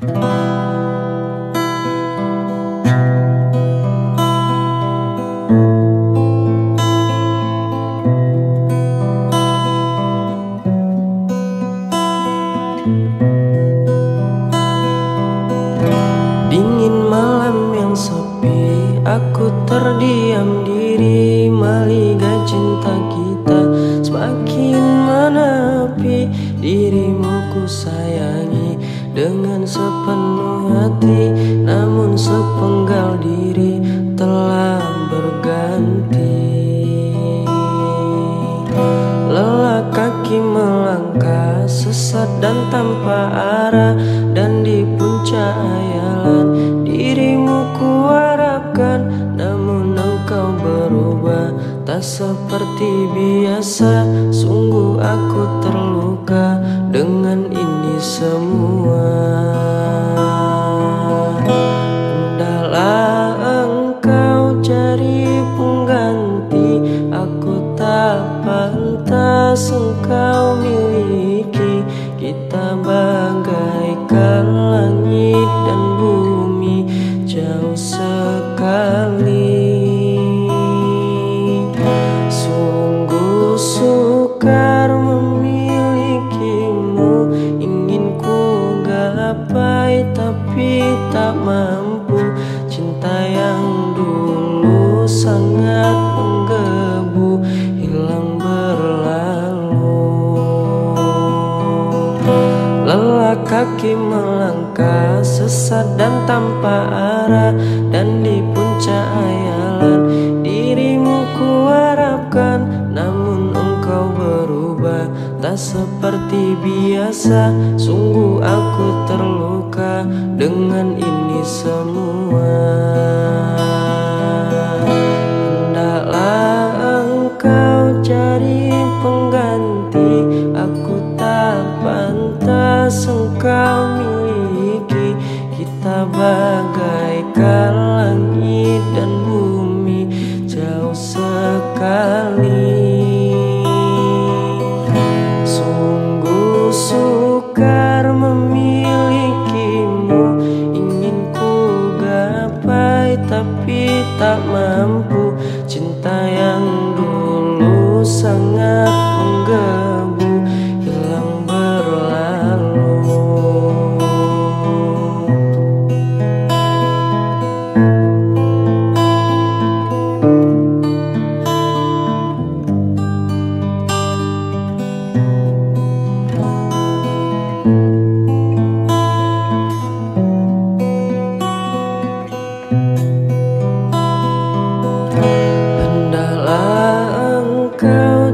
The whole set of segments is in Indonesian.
Dingin malam yang sepi Aku terdiam diri Melihat cinta kita Semakin menepi. Dirimu ku sayangi Dengan sepenuh hati Namun sepenggal diri Telah berganti. Lelah kaki melangkah Sesat dan tanpa arah Dan di puncak seperti biasa Sungguh aku terluka Dengan ini semua. Hendaklah engkau cari pengganti Aku tak pantas engkau miliki tapi tak mampu. Cinta yang dulu sangat menggebu Hilang berlalu. Lelah kaki melangkah sesat dan tanpa arah. Dan di puncak ayalan dirimu kuharapkan. Namun engkau berubah tak seperti biasa. Sungguh aku terluka dengan ini semua Hendaklah engkau cari pengganti. Aku tak pantas engkau miliki. Kita bagaikan langit dan bumi Jauh sekali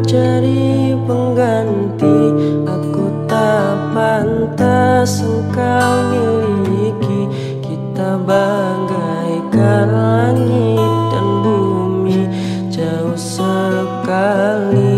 jadi pengganti. Aku tak pantas engkau miliki. Kita bagaikan langit dan bumi Jauh sekali.